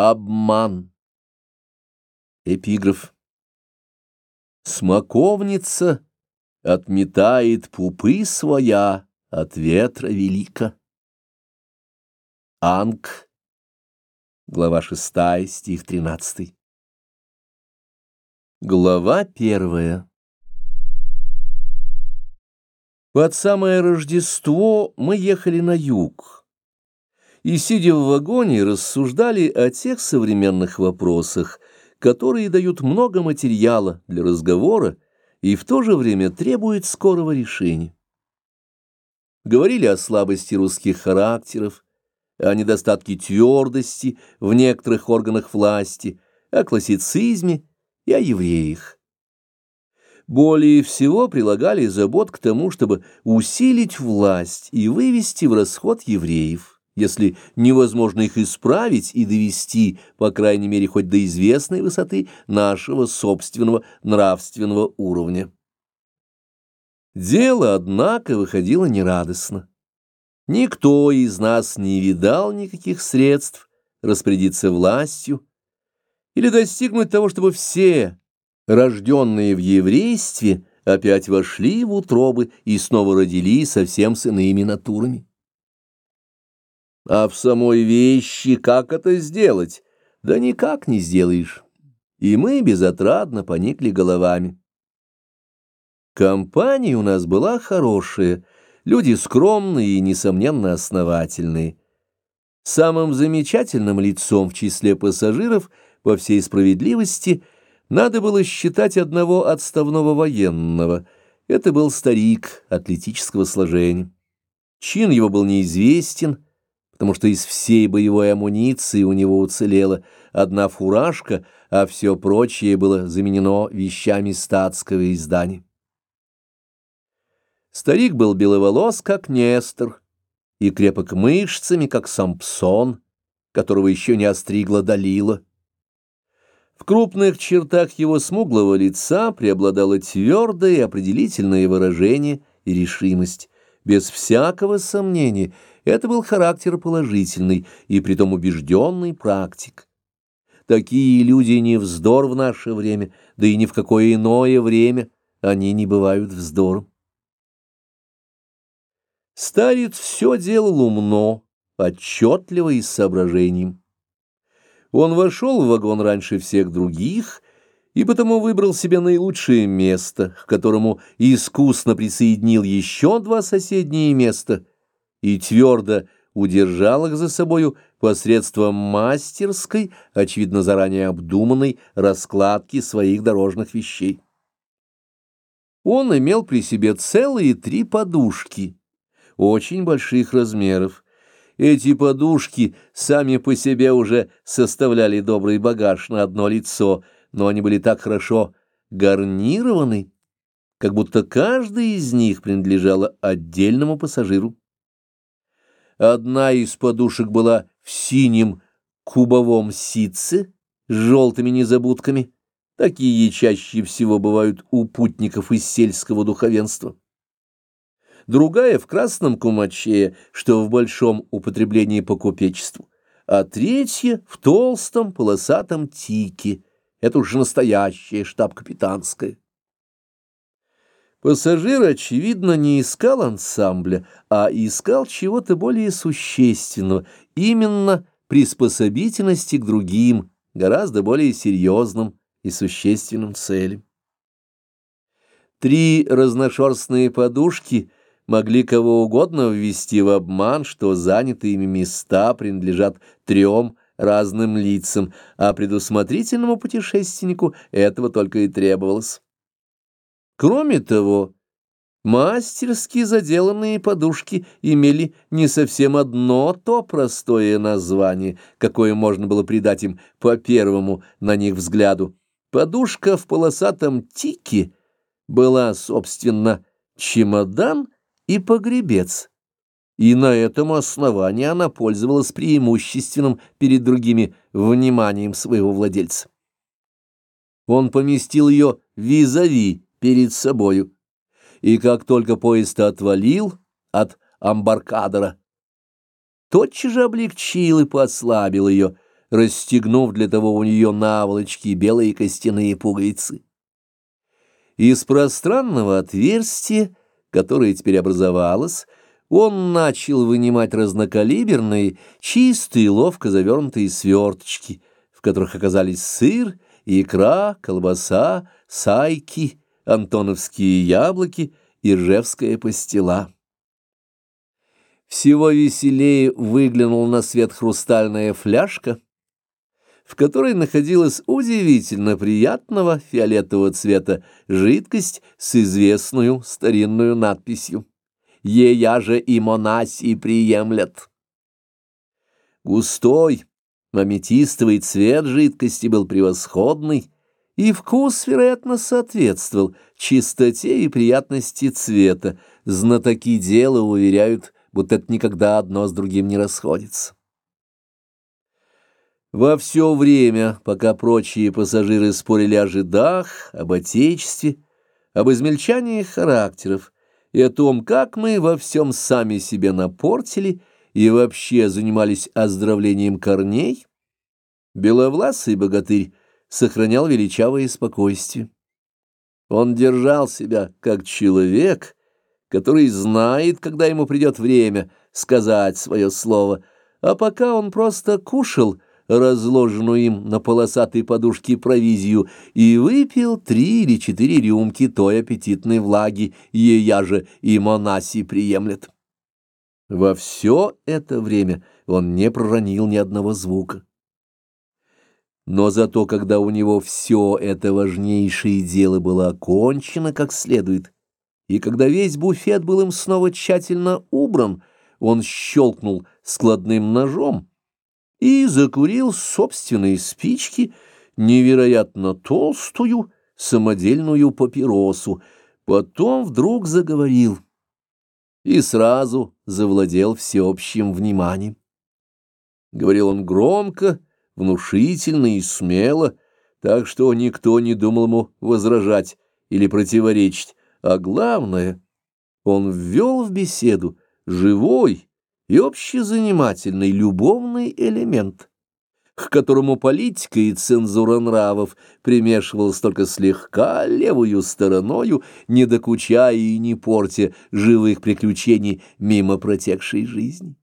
Обман. Эпиграф. Смоковница отметает пупы своя от ветра велика. Анг. Глава шестая, стих тринадцатый. Глава первая. Под самое Рождество мы ехали на юг и, сидя в вагоне, рассуждали о тех современных вопросах, которые дают много материала для разговора и в то же время требуют скорого решения. Говорили о слабости русских характеров, о недостатке твердости в некоторых органах власти, о классицизме и о евреях. Более всего прилагали забот к тому, чтобы усилить власть и вывести в расход евреев если невозможно их исправить и довести, по крайней мере, хоть до известной высоты нашего собственного нравственного уровня. Дело, однако, выходило нерадостно. Никто из нас не видал никаких средств распорядиться властью или достигнуть того, чтобы все, рожденные в еврействе, опять вошли в утробы и снова родились совсем с иными натурами. А в самой вещи как это сделать? Да никак не сделаешь. И мы безотрадно поникли головами. Компания у нас была хорошая, люди скромные и, несомненно, основательные. Самым замечательным лицом в числе пассажиров, по всей справедливости, надо было считать одного отставного военного. Это был старик атлетического сложения. Чин его был неизвестен, потому что из всей боевой амуниции у него уцелела одна фуражка, а все прочее было заменено вещами статского издания. Старик был беловолос, как Нестор, и крепок мышцами, как Сампсон, которого еще не остригла Далила. В крупных чертах его смуглого лица преобладало твердое и определительное выражение и решимость. Без всякого сомнения — это был характер положительный и притом убежденный практик. Такие люди не вздор в наше время, да и ни в какое иное время они не бывают вздором. Старец все делал умно, отчетливо и с соображением. Он вошел в вагон раньше всех других и потому выбрал себе наилучшее место, к которому искусно присоединил еще два соседние места — и твердо удержал их за собою посредством мастерской, очевидно заранее обдуманной, раскладки своих дорожных вещей. Он имел при себе целые три подушки, очень больших размеров. Эти подушки сами по себе уже составляли добрый багаж на одно лицо, но они были так хорошо гарнированы, как будто каждая из них принадлежала отдельному пассажиру. Одна из подушек была в синем кубовом ситце с желтыми незабудками. Такие чаще всего бывают у путников из сельского духовенства. Другая в красном кумаче, что в большом употреблении по купечеству, а третья в толстом полосатом тике. Это уже настоящая штаб-капитанская. Пассажир, очевидно, не искал ансамбля, а искал чего-то более существенного, именно приспособительности к другим, гораздо более серьезным и существенным целям. Три разношерстные подушки могли кого угодно ввести в обман, что занятые ими места принадлежат трем разным лицам, а предусмотрительному путешественнику этого только и требовалось. Кроме того, мастерски заделанные подушки имели не совсем одно то простое название, какое можно было придать им по первому на них взгляду. Подушка в полосатом тике была, собственно, чемодан и погребец, и на этом основании она пользовалась преимущественным перед другими вниманием своего владельца. Он поместил ее визави перед собою. И как только поезд отвалил от амбаркадера, тотчас же облегчил и послабил ее, расстегнув для того у нее наволочки белые костяные пуговицы. Из пространного отверстия, которое теперь образовалось, он начал вынимать разнокалиберные, чистые, ловко завернутые сверточки, в которых оказались сыр, икра, колбаса, сайки, антоновские яблоки и ржевская пастила. Всего веселее выглянул на свет хрустальная фляжка, в которой находилась удивительно приятного фиолетового цвета жидкость с известную старинную надписью «Ея же и монаси приемлят». Густой, аметистовый цвет жидкости был превосходный, и вкус, вероятно, соответствовал чистоте и приятности цвета. Знатоки дела уверяют, будто это никогда одно с другим не расходится. Во все время, пока прочие пассажиры спорили о жидах, об отечестве, об измельчании характеров и о том, как мы во всем сами себе напортили и вообще занимались оздоровлением корней, беловласый богатырь сохранял величавое спокойствие. Он держал себя как человек, который знает, когда ему придет время сказать свое слово, а пока он просто кушал — разложенную им на полосатой подушке провизию, и выпил три или четыре рюмки той аппетитной влаги, ея же и монаси приемлет. Во все это время он не проронил ни одного звука. Но зато, когда у него все это важнейшее дело было окончено как следует, и когда весь буфет был им снова тщательно убран, он щелкнул складным ножом, и закурил собственные спички, невероятно толстую самодельную папиросу, потом вдруг заговорил и сразу завладел всеобщим вниманием. Говорил он громко, внушительно и смело, так что никто не думал ему возражать или противоречить, а главное, он ввел в беседу живой, и общезанимательный любовный элемент, к которому политика и цензура нравов примешивалась только слегка левую стороною, не докучая и не портя живых приключений мимо протекшей жизни.